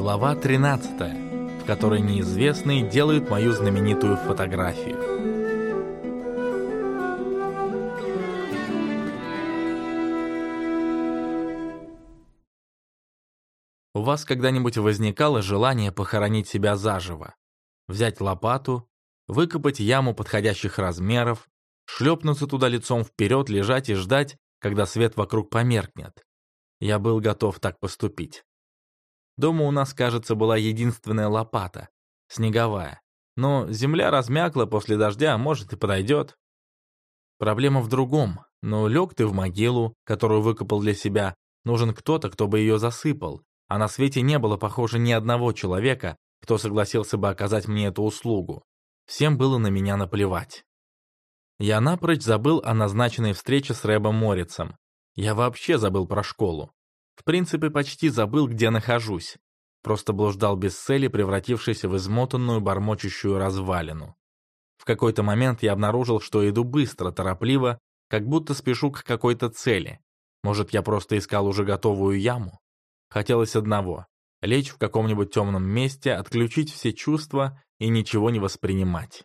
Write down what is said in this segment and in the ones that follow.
Глава 13, в которой неизвестные делают мою знаменитую фотографию. У вас когда-нибудь возникало желание похоронить себя заживо? Взять лопату, выкопать яму подходящих размеров, шлепнуться туда лицом вперед, лежать и ждать, когда свет вокруг померкнет. Я был готов так поступить. Дома у нас, кажется, была единственная лопата, снеговая. Но земля размякла после дождя, может и подойдет. Проблема в другом. Но лег ты в могилу, которую выкопал для себя, нужен кто-то, кто бы ее засыпал. А на свете не было, похоже, ни одного человека, кто согласился бы оказать мне эту услугу. Всем было на меня наплевать. Я напрочь забыл о назначенной встрече с Рэбом Морицем. Я вообще забыл про школу. В принципе, почти забыл, где нахожусь. Просто блуждал без цели, превратившись в измотанную, бормочущую развалину. В какой-то момент я обнаружил, что иду быстро, торопливо, как будто спешу к какой-то цели. Может, я просто искал уже готовую яму? Хотелось одного — лечь в каком-нибудь темном месте, отключить все чувства и ничего не воспринимать.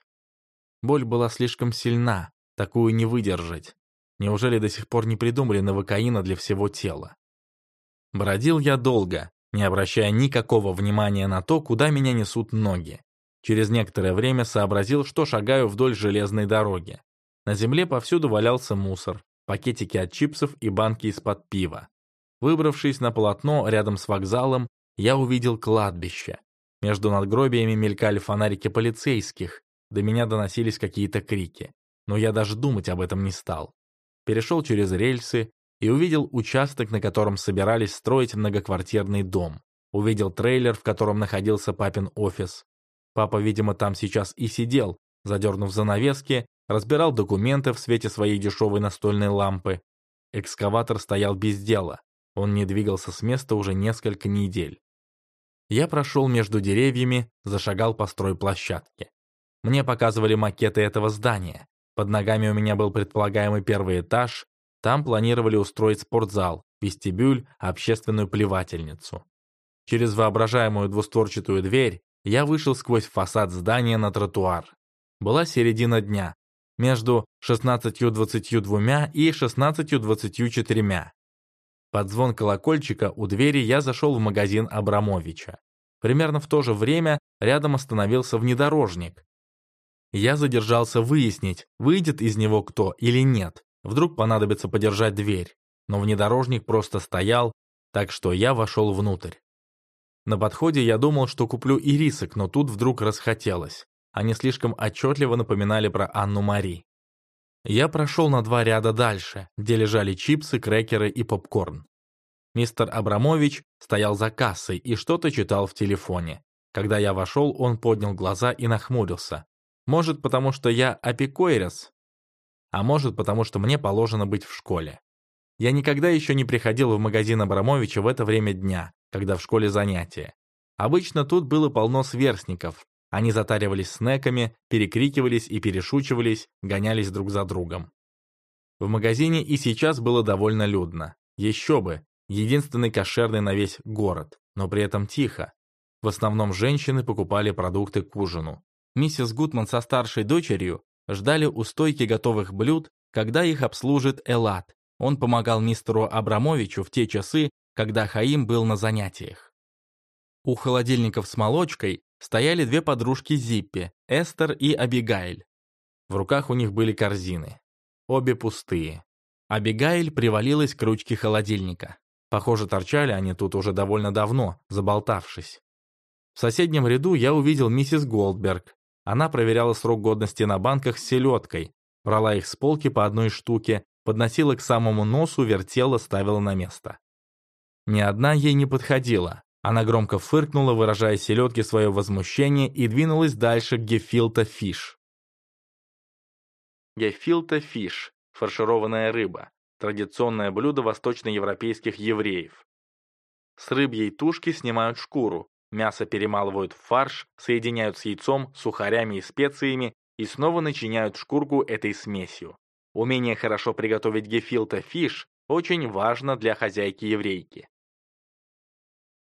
Боль была слишком сильна, такую не выдержать. Неужели до сих пор не придумали новокаина для всего тела? Бродил я долго, не обращая никакого внимания на то, куда меня несут ноги. Через некоторое время сообразил, что шагаю вдоль железной дороги. На земле повсюду валялся мусор, пакетики от чипсов и банки из-под пива. Выбравшись на полотно рядом с вокзалом, я увидел кладбище. Между надгробиями мелькали фонарики полицейских, до меня доносились какие-то крики. Но я даже думать об этом не стал. Перешел через рельсы, и увидел участок, на котором собирались строить многоквартирный дом. Увидел трейлер, в котором находился папин офис. Папа, видимо, там сейчас и сидел, задернув занавески, разбирал документы в свете своей дешевой настольной лампы. Экскаватор стоял без дела. Он не двигался с места уже несколько недель. Я прошел между деревьями, зашагал по стройплощадке. Мне показывали макеты этого здания. Под ногами у меня был предполагаемый первый этаж, там планировали устроить спортзал, вестибюль, общественную плевательницу. Через воображаемую двустворчатую дверь я вышел сквозь фасад здания на тротуар. Была середина дня, между 16.22 и 16.24. Под звон колокольчика у двери я зашел в магазин Абрамовича. Примерно в то же время рядом остановился внедорожник. Я задержался выяснить, выйдет из него кто или нет. Вдруг понадобится подержать дверь, но внедорожник просто стоял, так что я вошел внутрь. На подходе я думал, что куплю ирисок, но тут вдруг расхотелось. Они слишком отчетливо напоминали про Анну Мари. Я прошел на два ряда дальше, где лежали чипсы, крекеры и попкорн. Мистер Абрамович стоял за кассой и что-то читал в телефоне. Когда я вошел, он поднял глаза и нахмурился. Может, потому что я апикойрес, а может потому, что мне положено быть в школе. Я никогда еще не приходил в магазин Абрамовича в это время дня, когда в школе занятия. Обычно тут было полно сверстников. Они затаривались снеками, перекрикивались и перешучивались, гонялись друг за другом. В магазине и сейчас было довольно людно. Еще бы, единственный кошерный на весь город, но при этом тихо. В основном женщины покупали продукты к ужину. Миссис Гутман со старшей дочерью ждали у стойки готовых блюд, когда их обслужит Элат. Он помогал мистеру Абрамовичу в те часы, когда Хаим был на занятиях. У холодильников с молочкой стояли две подружки Зиппи, Эстер и Абигайль. В руках у них были корзины. Обе пустые. Абигайль привалилась к ручке холодильника. Похоже, торчали они тут уже довольно давно, заболтавшись. В соседнем ряду я увидел миссис Голдберг, она проверяла срок годности на банках с селедкой, брала их с полки по одной штуке, подносила к самому носу, вертела, ставила на место. Ни одна ей не подходила. Она громко фыркнула, выражая селедке свое возмущение, и двинулась дальше к гефилта фиш. Гефилта фиш – фаршированная рыба, традиционное блюдо восточноевропейских евреев. С рыбьей тушки снимают шкуру, Мясо перемалывают в фарш, соединяют с яйцом, сухарями и специями и снова начиняют шкурку этой смесью. Умение хорошо приготовить гефилта фиш очень важно для хозяйки-еврейки.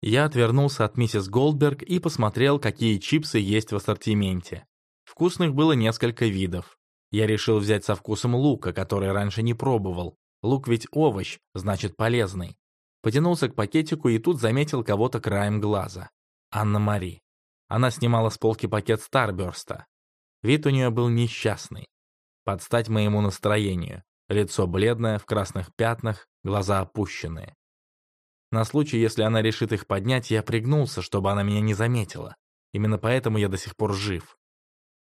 Я отвернулся от миссис Голдберг и посмотрел, какие чипсы есть в ассортименте. Вкусных было несколько видов. Я решил взять со вкусом лука, который раньше не пробовал. Лук ведь овощ, значит полезный. Потянулся к пакетику и тут заметил кого-то краем глаза. Анна-Мари. Она снимала с полки пакет Старберста. Вид у нее был несчастный. Под стать моему настроению. Лицо бледное, в красных пятнах, глаза опущенные. На случай, если она решит их поднять, я пригнулся, чтобы она меня не заметила. Именно поэтому я до сих пор жив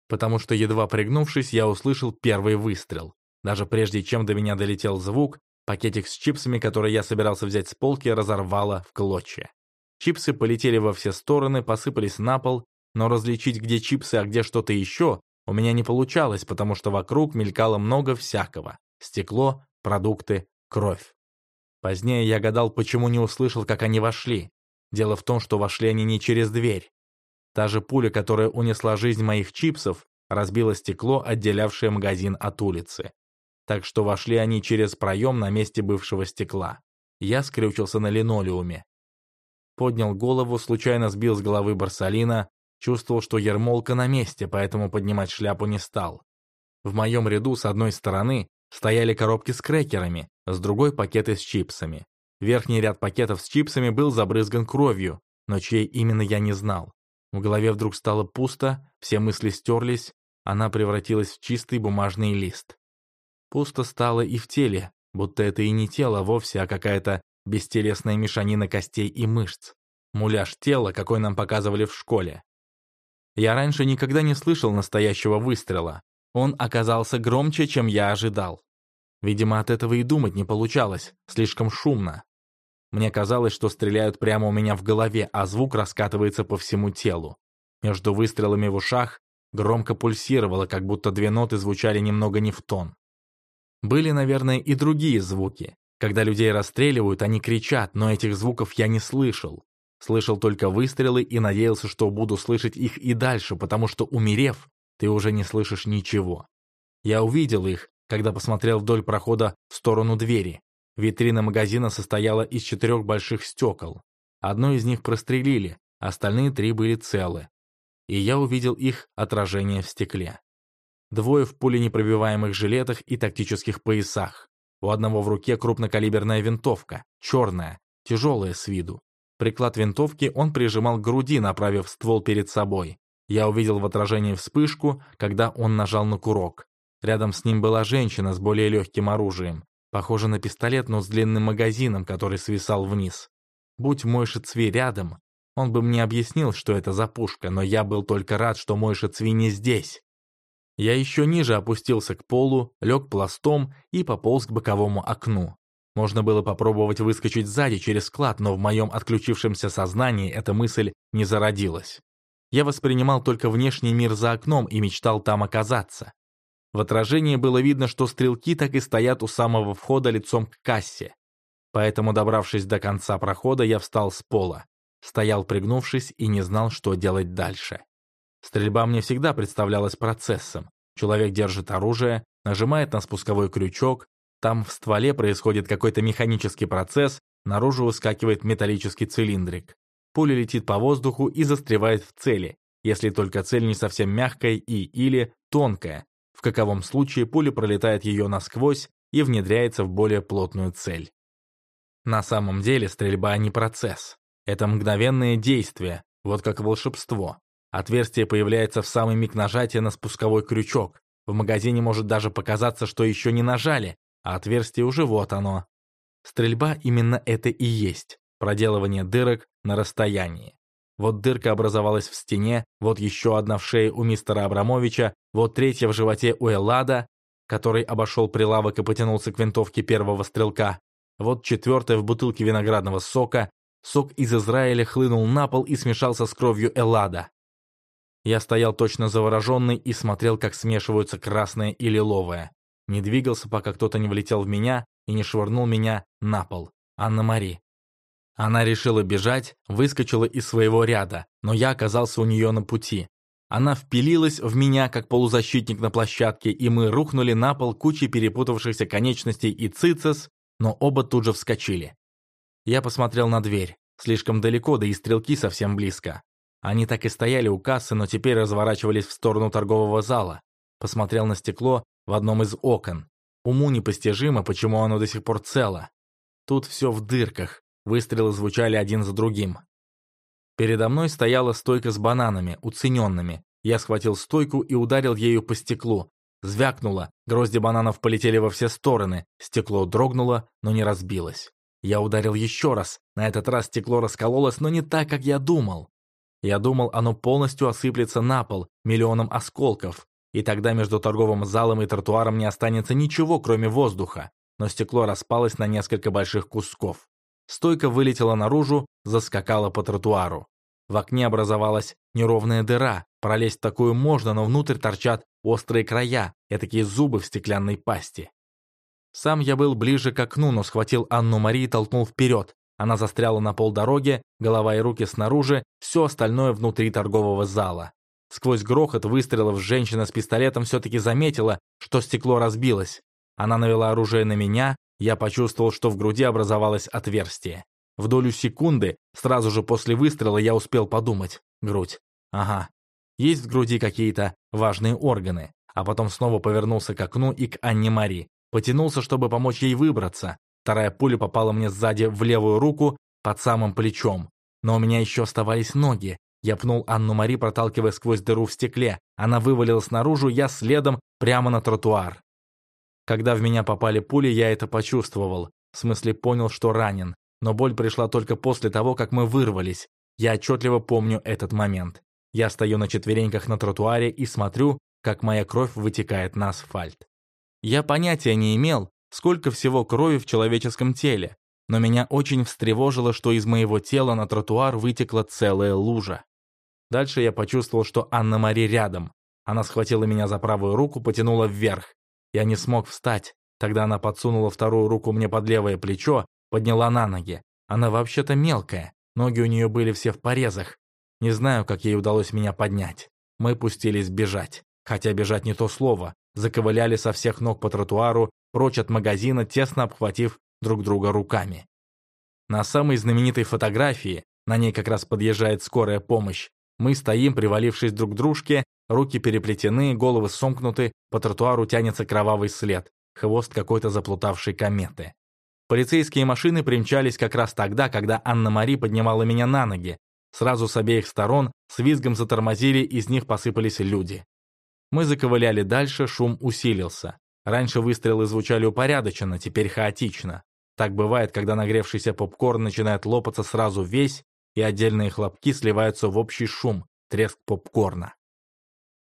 потому что, едва пригнувшись, я услышал первый выстрел. Даже прежде чем до меня долетел звук, пакетик с чипсами, который я собирался взять с полки, разорвало в клочья. Чипсы полетели во все стороны, посыпались на пол, но различить, где чипсы, а где что-то еще, у меня не получалось, потому что вокруг мелькало много всякого. Стекло, продукты, кровь. Позднее я гадал, почему не услышал, как они вошли. Дело в том, что вошли они не через дверь. Та же пуля, которая унесла жизнь моих чипсов, разбила стекло, отделявшее магазин от улицы. Так что вошли они через проем на месте бывшего стекла. Я скрючился на линолеуме. Поднял голову, случайно сбил с головы Барсалина, чувствовал, что ермолка на месте, поэтому поднимать шляпу не стал. В моем ряду с одной стороны стояли коробки с крекерами, с другой пакеты с чипсами. Верхний ряд пакетов с чипсами был забрызган кровью, но чьей именно я не знал. В голове вдруг стало пусто, все мысли стерлись, она превратилась в чистый бумажный лист. Пусто стало и в теле, будто это и не тело вовсе, а какая-то бестелесная мешанина костей и мышц. Муляж тела, какой нам показывали в школе. Я раньше никогда не слышал настоящего выстрела. Он оказался громче, чем я ожидал. Видимо, от этого и думать не получалось, слишком шумно. Мне казалось, что стреляют прямо у меня в голове, а звук раскатывается по всему телу. Между выстрелами в ушах громко пульсировало, как будто две ноты звучали немного не в тон. Были, наверное, и другие звуки. Когда людей расстреливают, они кричат, но этих звуков я не слышал. Слышал только выстрелы и надеялся, что буду слышать их и дальше, потому что, умерев, ты уже не слышишь ничего. Я увидел их, когда посмотрел вдоль прохода в сторону двери. Витрина магазина состояла из четырех больших стекол. Одно из них прострелили, остальные три были целы. И я увидел их отражение в стекле. Двое в пуленепробиваемых жилетах и тактических поясах. У одного в руке крупнокалиберная винтовка, черная, тяжелая с виду. Приклад винтовки он прижимал к груди, направив ствол перед собой. Я увидел в отражении вспышку, когда он нажал на курок. Рядом с ним была женщина с более легким оружием. Похоже на пистолет, но с длинным магазином, который свисал вниз. Будь мой Шицви рядом, он бы мне объяснил, что это за пушка, но я был только рад, что мой Шицви не здесь. Я еще ниже опустился к полу, лег пластом и пополз к боковому окну. Можно было попробовать выскочить сзади через склад, но в моем отключившемся сознании эта мысль не зародилась. Я воспринимал только внешний мир за окном и мечтал там оказаться. В отражении было видно, что стрелки так и стоят у самого входа лицом к кассе. Поэтому, добравшись до конца прохода, я встал с пола. Стоял пригнувшись и не знал, что делать дальше. Стрельба мне всегда представлялась процессом. Человек держит оружие, нажимает на спусковой крючок, там в стволе происходит какой-то механический процесс, наружу выскакивает металлический цилиндрик. Пуля летит по воздуху и застревает в цели, если только цель не совсем мягкая и или тонкая, в каковом случае пуля пролетает ее насквозь и внедряется в более плотную цель. На самом деле стрельба не процесс. Это мгновенное действие, вот как волшебство. Отверстие появляется в самый миг нажатия на спусковой крючок. В магазине может даже показаться, что еще не нажали, а отверстие уже вот оно. Стрельба именно это и есть. Проделывание дырок на расстоянии. Вот дырка образовалась в стене, вот еще одна в шее у мистера Абрамовича, вот третья в животе у Эллада, который обошел прилавок и потянулся к винтовке первого стрелка, вот четвертая в бутылке виноградного сока, сок из Израиля хлынул на пол и смешался с кровью Эллада. Я стоял точно завороженный и смотрел, как смешиваются красное и лиловое. Не двигался, пока кто-то не влетел в меня и не швырнул меня на пол. Анна-Мари. Она решила бежать, выскочила из своего ряда, но я оказался у нее на пути. Она впилилась в меня, как полузащитник на площадке, и мы рухнули на пол кучей перепутавшихся конечностей и цицес, но оба тут же вскочили. Я посмотрел на дверь. Слишком далеко, да и стрелки совсем близко. Они так и стояли у кассы, но теперь разворачивались в сторону торгового зала. Посмотрел на стекло в одном из окон. Уму непостижимо, почему оно до сих пор цело. Тут все в дырках, выстрелы звучали один за другим. Передо мной стояла стойка с бананами, уцененными. Я схватил стойку и ударил ею по стеклу. Звякнуло, грозди бананов полетели во все стороны, стекло дрогнуло, но не разбилось. Я ударил еще раз, на этот раз стекло раскололось, но не так, как я думал. Я думал, оно полностью осыплется на пол, миллионом осколков, и тогда между торговым залом и тротуаром не останется ничего, кроме воздуха. Но стекло распалось на несколько больших кусков. Стойка вылетела наружу, заскакала по тротуару. В окне образовалась неровная дыра. Пролезть в такую можно, но внутрь торчат острые края, такие зубы в стеклянной пасти. Сам я был ближе к окну, но схватил Анну-Мари и толкнул вперед. Она застряла на полдороге, голова и руки снаружи, все остальное внутри торгового зала. Сквозь грохот выстрелов женщина с пистолетом все-таки заметила, что стекло разбилось. Она навела оружие на меня, я почувствовал, что в груди образовалось отверстие. В долю секунды, сразу же после выстрела, я успел подумать. Грудь. Ага. Есть в груди какие-то важные органы. А потом снова повернулся к окну и к Анне Мари. Потянулся, чтобы помочь ей выбраться. Вторая пуля попала мне сзади в левую руку, под самым плечом. Но у меня еще оставались ноги. Я пнул Анну Мари, проталкивая сквозь дыру в стекле. Она вывалилась наружу, я следом, прямо на тротуар. Когда в меня попали пули, я это почувствовал. В смысле, понял, что ранен. Но боль пришла только после того, как мы вырвались. Я отчетливо помню этот момент. Я стою на четвереньках на тротуаре и смотрю, как моя кровь вытекает на асфальт. Я понятия не имел, сколько всего крови в человеческом теле, но меня очень встревожило, что из моего тела на тротуар вытекла целая лужа. Дальше я почувствовал, что Анна-Мари рядом. Она схватила меня за правую руку, потянула вверх. Я не смог встать. Тогда она подсунула вторую руку мне под левое плечо, подняла на ноги. Она вообще-то мелкая, ноги у нее были все в порезах. Не знаю, как ей удалось меня поднять. Мы пустились бежать. Хотя бежать не то слово. Заковыляли со всех ног по тротуару, прочь от магазина, тесно обхватив друг друга руками. На самой знаменитой фотографии, на ней как раз подъезжает скорая помощь, мы стоим, привалившись друг к дружке, руки переплетены, головы сомкнуты, по тротуару тянется кровавый след, хвост какой-то заплутавшей кометы. Полицейские машины примчались как раз тогда, когда Анна-Мари поднимала меня на ноги. Сразу с обеих сторон с визгом затормозили, из них посыпались люди. Мы заковыляли дальше, шум усилился. Раньше выстрелы звучали упорядоченно, теперь хаотично. Так бывает, когда нагревшийся попкорн начинает лопаться сразу весь, и отдельные хлопки сливаются в общий шум, треск попкорна.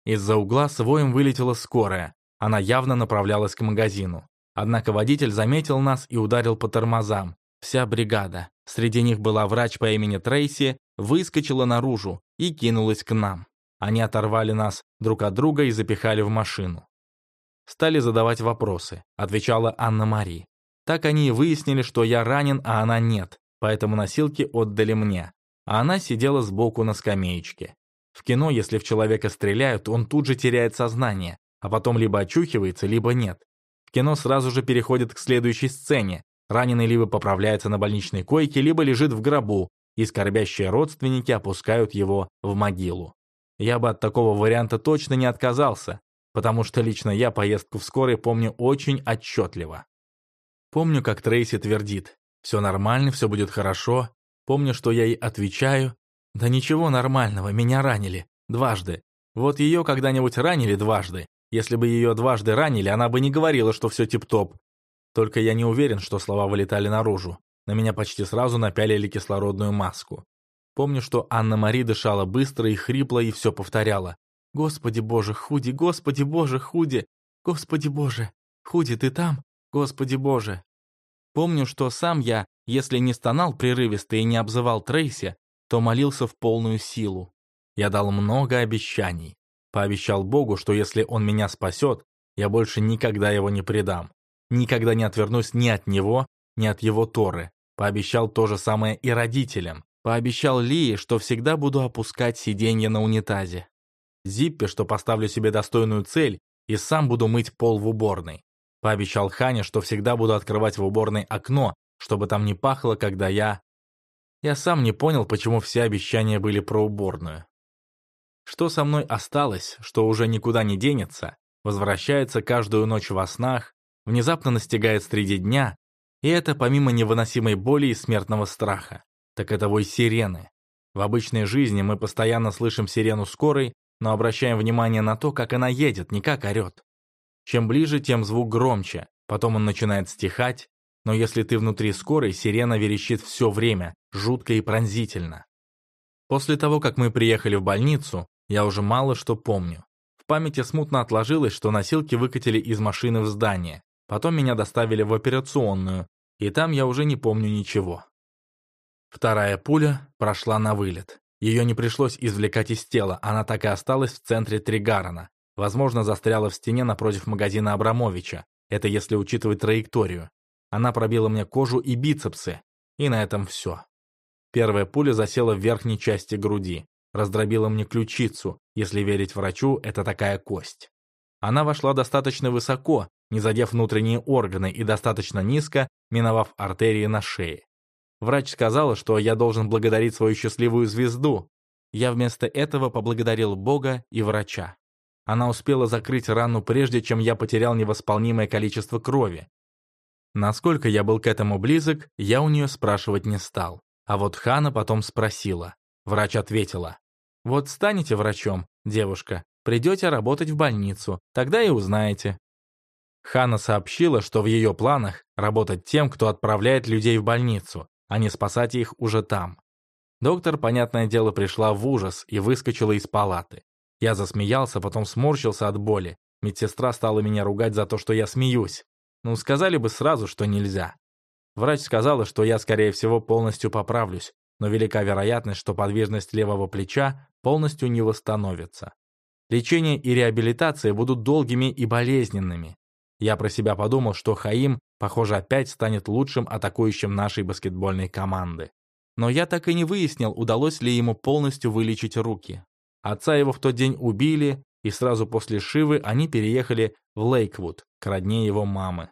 Из-за угла с воем вылетела скорая. Она явно направлялась к магазину. Однако водитель заметил нас и ударил по тормозам. Вся бригада, среди них была врач по имени Трейси, выскочила наружу и кинулась к нам. Они оторвали нас друг от друга и запихали в машину. Стали задавать вопросы, отвечала Анна-Мари. Так они и выяснили, что я ранен, а она нет, поэтому носилки отдали мне а она сидела сбоку на скамеечке. В кино, если в человека стреляют, он тут же теряет сознание, а потом либо очухивается, либо нет. В кино сразу же переходит к следующей сцене. Раненый либо поправляется на больничной койке, либо лежит в гробу, и скорбящие родственники опускают его в могилу. Я бы от такого варианта точно не отказался, потому что лично я поездку в скорой помню очень отчетливо. Помню, как Трейси твердит, все нормально, все будет хорошо, Помню, что я ей отвечаю. Да ничего нормального, меня ранили. Дважды. Вот ее когда-нибудь ранили дважды. Если бы ее дважды ранили, она бы не говорила, что все тип-топ. Только я не уверен, что слова вылетали наружу. На меня почти сразу напялили кислородную маску. Помню, что Анна-Мари дышала быстро и хрипло и все повторяла. «Господи боже, Худи, Господи боже, Худи! Господи боже! Худи, ты там? Господи боже!» Помню, что сам я если не стонал прерывисто и не обзывал Трейси, то молился в полную силу. Я дал много обещаний. Пообещал Богу, что если он меня спасет, я больше никогда его не предам. Никогда не отвернусь ни от него, ни от его Торы. Пообещал то же самое и родителям. Пообещал Лии, что всегда буду опускать сиденье на унитазе. Зиппе, что поставлю себе достойную цель и сам буду мыть пол в уборной. Пообещал Хане, что всегда буду открывать в уборной окно, чтобы там не пахло, когда я... Я сам не понял, почему все обещания были про уборную. Что со мной осталось, что уже никуда не денется, возвращается каждую ночь во снах, внезапно настигает среди дня, и это помимо невыносимой боли и смертного страха. Так это вой сирены. В обычной жизни мы постоянно слышим сирену скорой, но обращаем внимание на то, как она едет, не как орет. Чем ближе, тем звук громче, потом он начинает стихать, но если ты внутри скорой, сирена верещит все время, жутко и пронзительно. После того, как мы приехали в больницу, я уже мало что помню. В памяти смутно отложилось, что носилки выкатили из машины в здание. Потом меня доставили в операционную, и там я уже не помню ничего. Вторая пуля прошла на вылет. Ее не пришлось извлекать из тела, она так и осталась в центре Тригарона. Возможно, застряла в стене напротив магазина Абрамовича. Это если учитывать траекторию. Она пробила мне кожу и бицепсы. И на этом все. Первая пуля засела в верхней части груди. Раздробила мне ключицу. Если верить врачу, это такая кость. Она вошла достаточно высоко, не задев внутренние органы, и достаточно низко, миновав артерии на шее. Врач сказала, что я должен благодарить свою счастливую звезду. Я вместо этого поблагодарил Бога и врача. Она успела закрыть рану прежде, чем я потерял невосполнимое количество крови. Насколько я был к этому близок, я у нее спрашивать не стал. А вот Хана потом спросила. Врач ответила. «Вот станете врачом, девушка, придете работать в больницу, тогда и узнаете». Хана сообщила, что в ее планах работать тем, кто отправляет людей в больницу, а не спасать их уже там. Доктор, понятное дело, пришла в ужас и выскочила из палаты. Я засмеялся, потом сморщился от боли. Медсестра стала меня ругать за то, что я смеюсь. Ну, сказали бы сразу, что нельзя. Врач сказала, что я, скорее всего, полностью поправлюсь, но велика вероятность, что подвижность левого плеча полностью не восстановится. Лечение и реабилитация будут долгими и болезненными. Я про себя подумал, что Хаим, похоже, опять станет лучшим атакующим нашей баскетбольной команды. Но я так и не выяснил, удалось ли ему полностью вылечить руки. Отца его в тот день убили, и сразу после Шивы они переехали в Лейквуд, к родне его мамы.